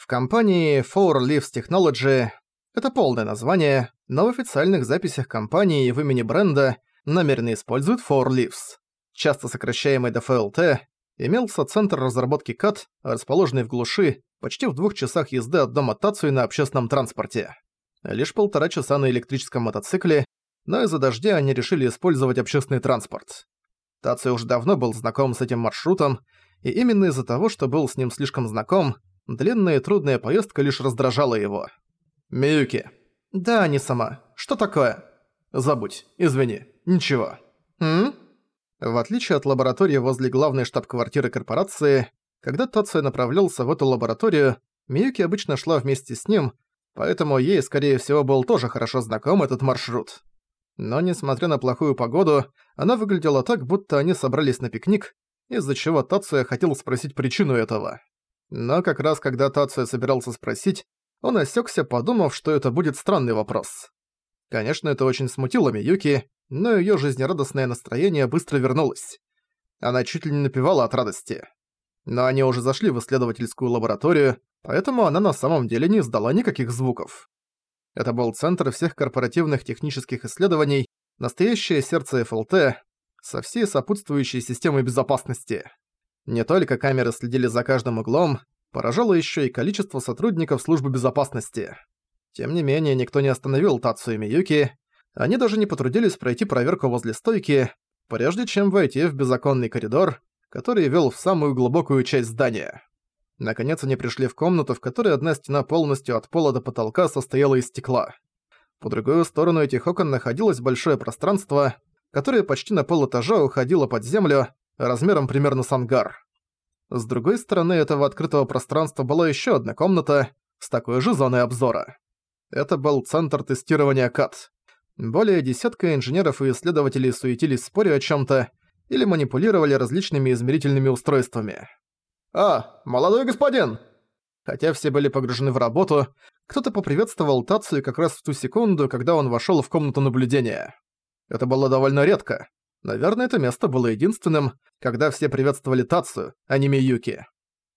В компании Four Leaves Technology это полное название, но в официальных записях компании в имени бренда намеренно используют Four Leaves. Часто сокращаемый до FLT, имелся центр разработки КАТ, расположенный в глуши, почти в двух часах езды от дома Тацуи на общественном транспорте. Лишь полтора часа на электрическом мотоцикле, но из-за дождя они решили использовать общественный транспорт. Тацуя уже давно был знаком с этим маршрутом, и именно из-за того, что был с ним слишком знаком, длинная и трудная поездка лишь раздражала его. «Миюки». «Да, не сама. Что такое?» «Забудь. Извини. Ничего». «М?» В отличие от лаборатории возле главной штаб-квартиры корпорации, когда Тацуя направлялся в эту лабораторию, Миюки обычно шла вместе с ним, поэтому ей, скорее всего, был тоже хорошо знаком этот маршрут. Но, несмотря на плохую погоду, она выглядела так, будто они собрались на пикник, из-за чего Тацуя хотел спросить причину этого. Но как раз когда Тацуя собирался спросить, он осекся, подумав, что это будет странный вопрос. Конечно, это очень смутило Миюки, но её жизнерадостное настроение быстро вернулось. Она чуть ли не напевала от радости. Но они уже зашли в исследовательскую лабораторию, поэтому она на самом деле не издала никаких звуков. Это был центр всех корпоративных технических исследований, настоящее сердце ФЛТ, со всей сопутствующей системой безопасности. Не только камеры следили за каждым углом, поражало ещё и количество сотрудников службы безопасности. Тем не менее, никто не остановил Тацу и Миюки, они даже не потрудились пройти проверку возле стойки, прежде чем войти в беззаконный коридор, который вел в самую глубокую часть здания. Наконец они пришли в комнату, в которой одна стена полностью от пола до потолка состояла из стекла. По другую сторону этих окон находилось большое пространство, которое почти на полэтажа уходило под землю, размером примерно с ангар. С другой стороны этого открытого пространства была еще одна комната с такой же зоной обзора. Это был центр тестирования КАТ. Более десятка инженеров и исследователей суетились споря о чем то или манипулировали различными измерительными устройствами. «А, молодой господин!» Хотя все были погружены в работу, кто-то поприветствовал Тацию как раз в ту секунду, когда он вошел в комнату наблюдения. Это было довольно редко. Наверное, это место было единственным, когда все приветствовали Тацию, а не Миюки.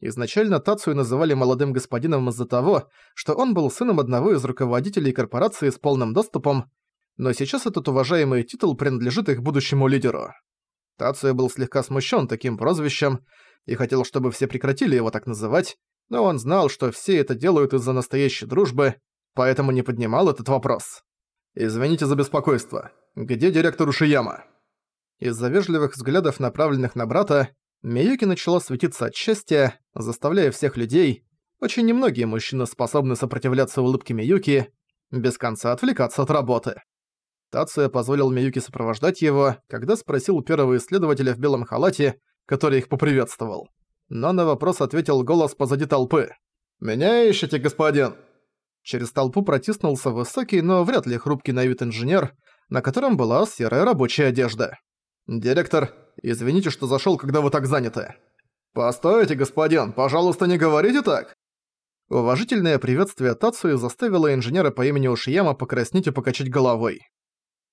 Изначально Тацию называли молодым господином из-за того, что он был сыном одного из руководителей корпорации с полным доступом, но сейчас этот уважаемый титул принадлежит их будущему лидеру. Тацуя был слегка смущен таким прозвищем и хотел, чтобы все прекратили его так называть, но он знал, что все это делают из-за настоящей дружбы, поэтому не поднимал этот вопрос. «Извините за беспокойство. Где директор Ушияма?» Из-за вежливых взглядов, направленных на брата, Миюки начала светиться от счастья, заставляя всех людей, очень немногие мужчины способны сопротивляться улыбке Миюки, без конца отвлекаться от работы. Тацуя позволил Миюки сопровождать его, когда спросил первого исследователя в белом халате, который их поприветствовал. Но на вопрос ответил голос позади толпы. «Меня ищете, господин?» Через толпу протиснулся высокий, но вряд ли хрупкий на вид инженер, на котором была серая рабочая одежда. «Директор, извините, что зашёл, когда вы так заняты». «Постойте, господин, пожалуйста, не говорите так!» Уважительное приветствие Тацуи заставило инженера по имени Ушияма покраснеть и покачать головой.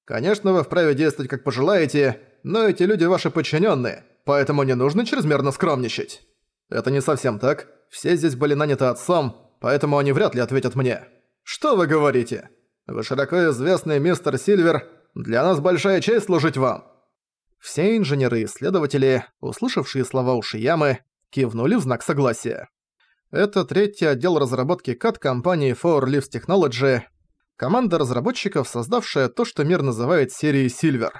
Конечно, вы вправе действовать как пожелаете, но эти люди ваши подчиненные, поэтому не нужно чрезмерно скромничать. Это не совсем так. Все здесь были наняты отцом, поэтому они вряд ли ответят мне. Что вы говорите? Вы широко известный мистер Сильвер, для нас большая честь служить вам. Все инженеры и исследователи, услышавшие слова Ушиямы, кивнули в знак согласия. Это третий отдел разработки CAD компании Four Leaves Technology – Команда разработчиков, создавшая то, что мир называет серией Silver.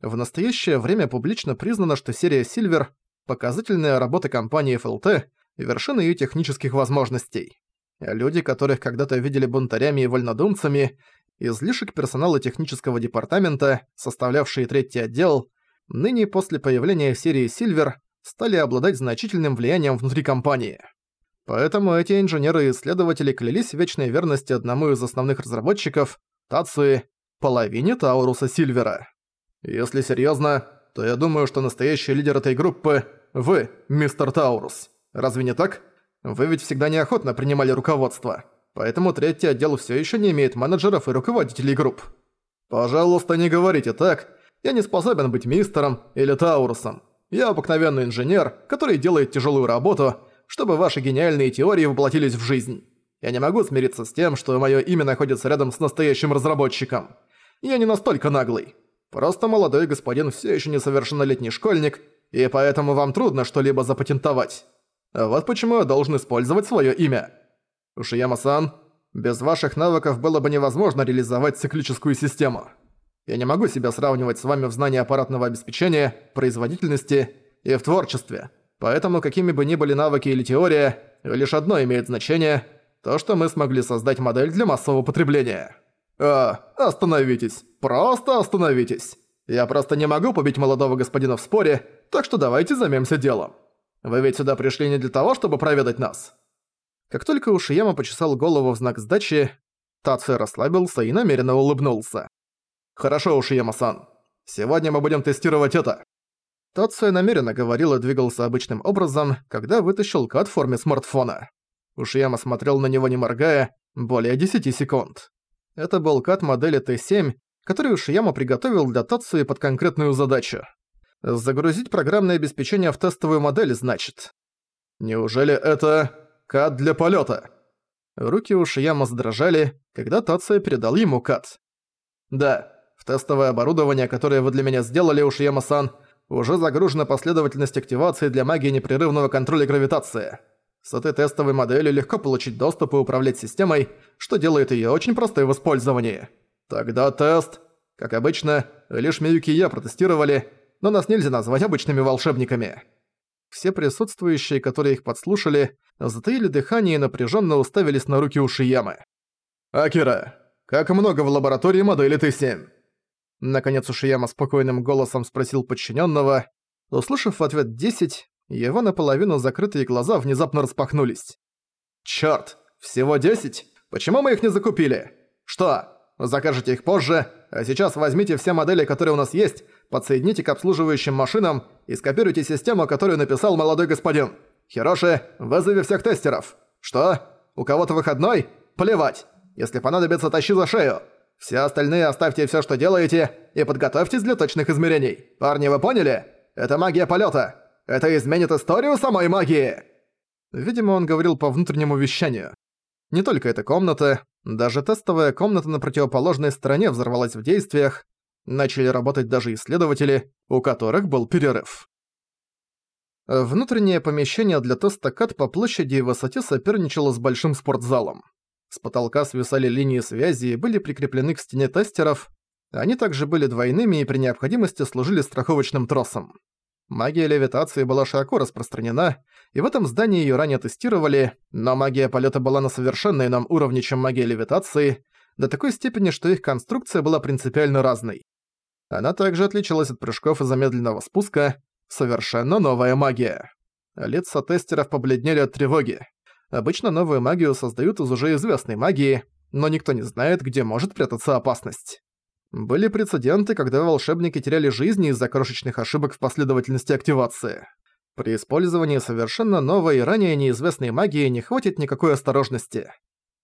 В настоящее время публично признано, что серия Silver – показательная работа компании FLT и вершина ее технических возможностей. Люди, которых когда-то видели бунтарями и вольнодумцами, излишек персонала технического департамента, составлявшие третий отдел, ныне после появления серии Silver стали обладать значительным влиянием внутри компании. Поэтому эти инженеры и исследователи клялись вечной верности одному из основных разработчиков, Тацуи, половине Тауруса Сильвера. Если серьезно, то я думаю, что настоящий лидер этой группы – вы, мистер Таурус. Разве не так? Вы ведь всегда неохотно принимали руководство. Поэтому третий отдел все еще не имеет менеджеров и руководителей групп. Пожалуйста, не говорите так. Я не способен быть мистером или Таурусом. Я обыкновенный инженер, который делает тяжелую работу – чтобы ваши гениальные теории воплотились в жизнь. Я не могу смириться с тем, что мое имя находится рядом с настоящим разработчиком. Я не настолько наглый. Просто молодой господин все еще несовершеннолетний школьник, и поэтому вам трудно что-либо запатентовать. Вот почему я должен использовать свое имя. Ушияма-сан, без ваших навыков было бы невозможно реализовать циклическую систему. Я не могу себя сравнивать с вами в знании аппаратного обеспечения, производительности и в творчестве. Поэтому какими бы ни были навыки или теория, лишь одно имеет значение – то, что мы смогли создать модель для массового потребления. А, остановитесь. Просто остановитесь. Я просто не могу побить молодого господина в споре, так что давайте займемся делом. Вы ведь сюда пришли не для того, чтобы проведать нас. Как только Ушияма почесал голову в знак сдачи, Тацуя расслабился и намеренно улыбнулся. «Хорошо, Ушияма-сан. Сегодня мы будем тестировать это». Тацуя намеренно говорил и двигался обычным образом, когда вытащил кат в форме смартфона. Ушияма смотрел на него не моргая, более 10 секунд. Это был кат модели Т7, который Ушияма приготовил для Тацуи под конкретную задачу. Загрузить программное обеспечение в тестовую модель, значит. Неужели это кат для полета? Руки Ушияма задрожали, когда Тация передал ему кат. Да, тестовое оборудование, которое вы для меня сделали, Ушияма-сан, уже загружена последовательность активации для магии непрерывного контроля гравитации. С этой тестовой моделью легко получить доступ и управлять системой, что делает её очень простой в использовании. Тогда тест. Как обычно, лишь Миюки и я протестировали, но нас нельзя назвать обычными волшебниками. Все присутствующие, которые их подслушали, затаили дыхание и напряженно уставились на руки Ушиямы. «Акира, как много в лаборатории модели Т-7?» Наконец Ушияма спокойным голосом спросил подчиненного. Услышав ответ «десять», его наполовину закрытые глаза внезапно распахнулись. «Чёрт! Всего десять? Почему мы их не закупили? Что, закажете их позже, а сейчас возьмите все модели, которые у нас есть, подсоедините к обслуживающим машинам и скопируйте систему, которую написал молодой господин. Хироши, вызови всех тестеров. Что? У кого-то выходной? Плевать. Если понадобится, тащи за шею. Все остальные оставьте все, что делаете, и подготовьтесь для точных измерений. Парни, вы поняли? Это магия полета. Это изменит историю самой магии!» Видимо, он говорил по внутреннему вещанию. Не только эта комната, даже тестовая комната на противоположной стороне взорвалась в действиях, начали работать даже исследователи, у которых был перерыв. Внутреннее помещение для теста КАТ по площади и высоте соперничало с большим спортзалом. С потолка свисали линии связи и были прикреплены к стене тестеров, они также были двойными и при необходимости служили страховочным тросом. Магия левитации была широко распространена, и в этом здании её ранее тестировали, но магия полёта была на совершенно ином уровне, чем магия левитации, до такой степени, что их конструкция была принципиально разной. Она также отличалась от прыжков и замедленного спуска, совершенно новая магия. Лица тестеров побледнели от тревоги. Обычно новую магию создают из уже известной магии, но никто не знает, где может прятаться опасность. Были прецеденты, когда волшебники теряли жизни из-за крошечных ошибок в последовательности активации. При использовании совершенно новой ранее неизвестной магии не хватит никакой осторожности.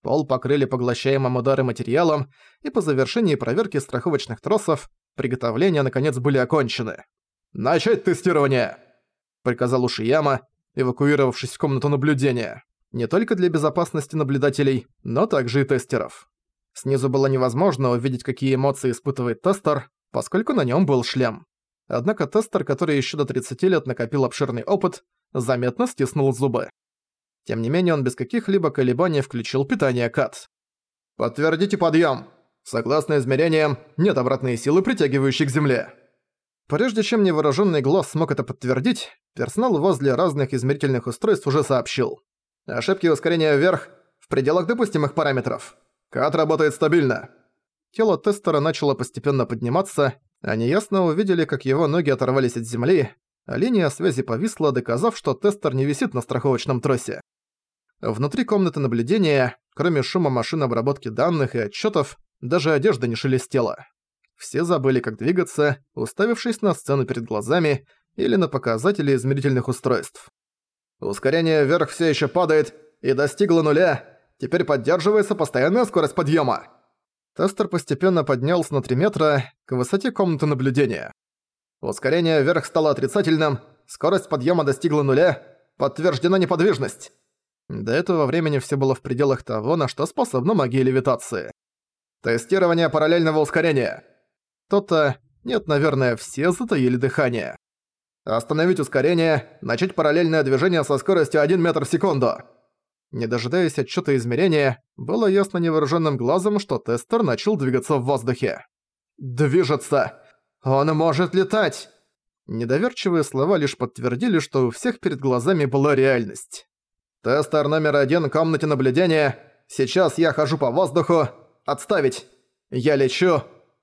Пол покрыли поглощаемым удары материалом, и по завершении проверки страховочных тросов приготовления наконец были окончены. «Начать тестирование!» — приказал Ушияма, эвакуировавшись в комнату наблюдения. Не только для безопасности наблюдателей, но также и тестеров. Снизу было невозможно увидеть, какие эмоции испытывает тестер, поскольку на нем был шлем. Однако тестер, который еще до 30 лет накопил обширный опыт, заметно стиснул зубы. Тем не менее, он без каких-либо колебаний включил питание КАТ. «Подтвердите подъем. Согласно измерениям, нет обратной силы, притягивающей к Земле». Прежде чем невооруженный глаз смог это подтвердить, персонал возле разных измерительных устройств уже сообщил. Ошибки ускорения вверх в пределах допустимых параметров. Кат работает стабильно. Тело тестера начало постепенно подниматься, они ясно увидели, как его ноги оторвались от земли, а линия связи повисла, доказав, что тестер не висит на страховочном тросе. Внутри комнаты наблюдения, кроме шума машин обработки данных и отчетов, даже одежда не шелестела. Все забыли, как двигаться, уставившись на сцену перед глазами или на показатели измерительных устройств. Ускорение вверх все еще падает и достигло нуля, Теперь поддерживается постоянная скорость подъема. Тестер постепенно поднялся на 3 метра к высоте комнаты наблюдения. Ускорение вверх стало отрицательным, скорость подъема достигла нуля. Подтверждена неподвижность. До этого времени все было в пределах того, на что способна магия левитации. Тестирование параллельного ускорения. То-то... Нет, наверное, все затаили дыхание. Остановить ускорение, начать параллельное движение со скоростью 1 метр в секунду. Не дожидаясь отчета измерения, было ясно невооруженным глазом, что тестер начал двигаться в воздухе. «Движется! Он может летать!» Недоверчивые слова лишь подтвердили, что у всех перед глазами была реальность. «Тестер номер один в комнате наблюдения. Сейчас я хожу по воздуху. Отставить! Я лечу!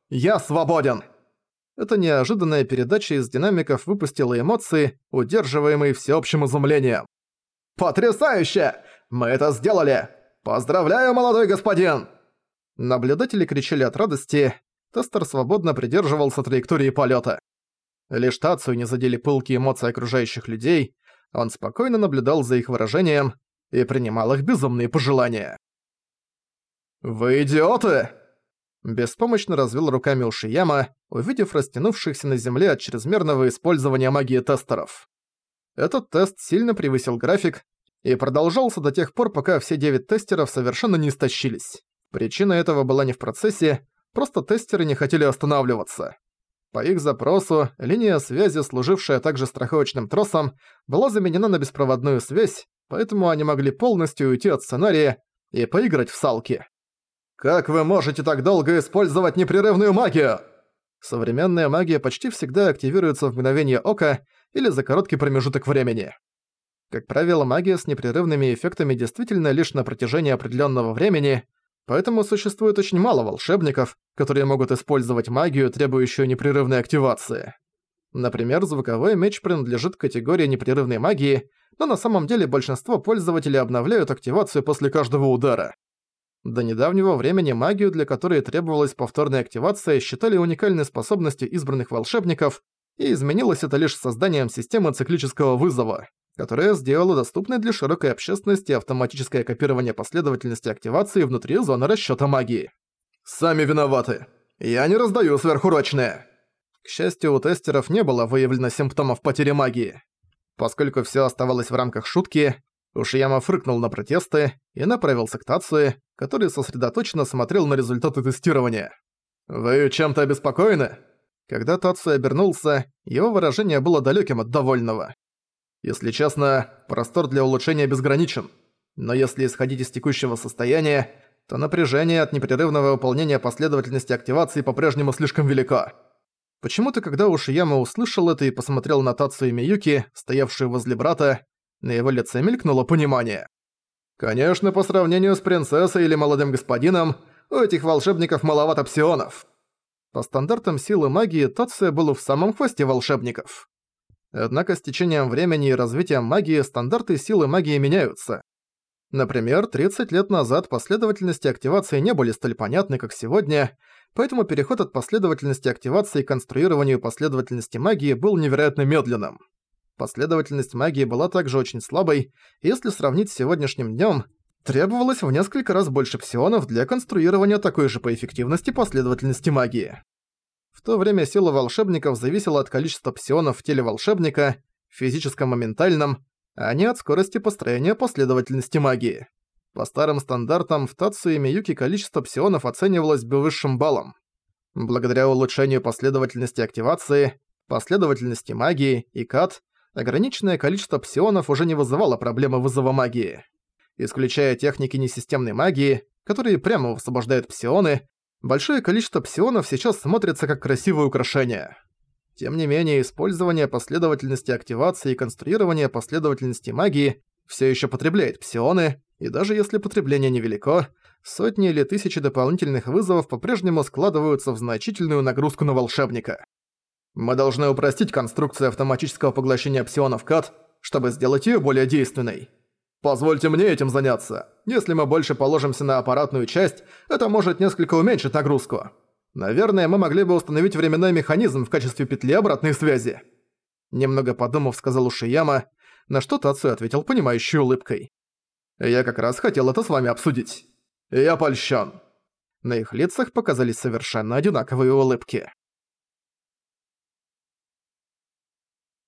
Я свободен!» Эта неожиданная передача из динамиков выпустила эмоции, удерживаемые всеобщим изумлением. «Потрясающе! Мы это сделали! Поздравляю, молодой господин!» Наблюдатели кричали от радости, Тестер свободно придерживался траектории полета. Лишь Тацию не задели пылкие эмоции окружающих людей, он спокойно наблюдал за их выражением и принимал их безумные пожелания. «Вы идиоты!» Беспомощно развел руками Ушияма, увидев растянувшихся на земле от чрезмерного использования магии тестеров. Этот тест сильно превысил график и продолжался до тех пор, пока все девять тестеров совершенно не истощились. Причина этого была не в процессе, просто тестеры не хотели останавливаться. По их запросу, линия связи, служившая также страховочным тросом, была заменена на беспроводную связь, поэтому они могли полностью уйти от сценария и поиграть в салки. Как вы можете так долго использовать непрерывную магию? Современная магия почти всегда активируется в мгновение ока или за короткий промежуток времени. Как правило, магия с непрерывными эффектами действительно лишь на протяжении определенного времени, поэтому существует очень мало волшебников, которые могут использовать магию, требующую непрерывной активации. Например, звуковой меч принадлежит к категории непрерывной магии, но на самом деле большинство пользователей обновляют активацию после каждого удара. До недавнего времени магию, для которой требовалась повторная активация, считали уникальной способностью избранных волшебников, и изменилось это лишь созданием системы циклического вызова, которая сделала доступной для широкой общественности автоматическое копирование последовательности активации внутри зоны расчёта магии. «Сами виноваты. Я не раздаю сверхурочные». К счастью, у тестеров не было выявлено симптомов потери магии. Поскольку всё оставалось в рамках шутки, Ушияма фрыкнул на протесты и направился к Тацуе, который сосредоточенно смотрел на результаты тестирования. «Вы чем-то обеспокоены?» Когда Тацуя обернулся, его выражение было далеким от довольного. «Если честно, простор для улучшения безграничен. Но если исходить из текущего состояния, то напряжение от непрерывного выполнения последовательности активации по-прежнему слишком велико». Почему-то, когда Ушияма услышал это и посмотрел на Тацию и Миюки, стоявшую возле брата, на его лице мелькнуло понимание. Конечно, по сравнению с принцессой или молодым господином, у этих волшебников маловато псионов. По стандартам силы магии Тация был в самом хвосте волшебников. Однако с течением времени и развитием магии стандарты силы магии меняются. Например, 30 лет назад последовательности активации не были столь понятны, как сегодня, поэтому переход от последовательности активации к конструированию последовательности магии был невероятно медленным. Последовательность магии была также очень слабой, если сравнить с сегодняшним днем, требовалось в несколько раз больше псионов для конструирования такой же по эффективности последовательности магии. В то время сила волшебников зависела от количества псионов в теле волшебника, физическом и ментальном, а не от скорости построения последовательности магии. По старым стандартам в Тацу и Миюки количество псионов оценивалось бы высшим баллом. Благодаря улучшению последовательности активации, последовательности магии и кат, ограниченное количество псионов уже не вызывало проблемы вызова магии. Исключая техники несистемной магии, которые прямо высвобождают псионы, большое количество псионов сейчас смотрится как красивое украшение. Тем не менее, использование последовательности активации и конструирование последовательности магии все еще потребляет псионы, и даже если потребление невелико, сотни или тысячи дополнительных вызовов по-прежнему складываются в значительную нагрузку на волшебника. Мы должны упростить конструкцию автоматического поглощения псионов КАТ, чтобы сделать её более действенной. Позвольте мне этим заняться. Если мы больше положимся на аппаратную часть, это может несколько уменьшить нагрузку. Наверное, мы могли бы установить временной механизм в качестве петли обратной связи. Немного подумав, сказал Ушияма, на что Тацу ответил понимающей улыбкой. «Я как раз хотел это с вами обсудить. Я польщен». На их лицах показались совершенно одинаковые улыбки.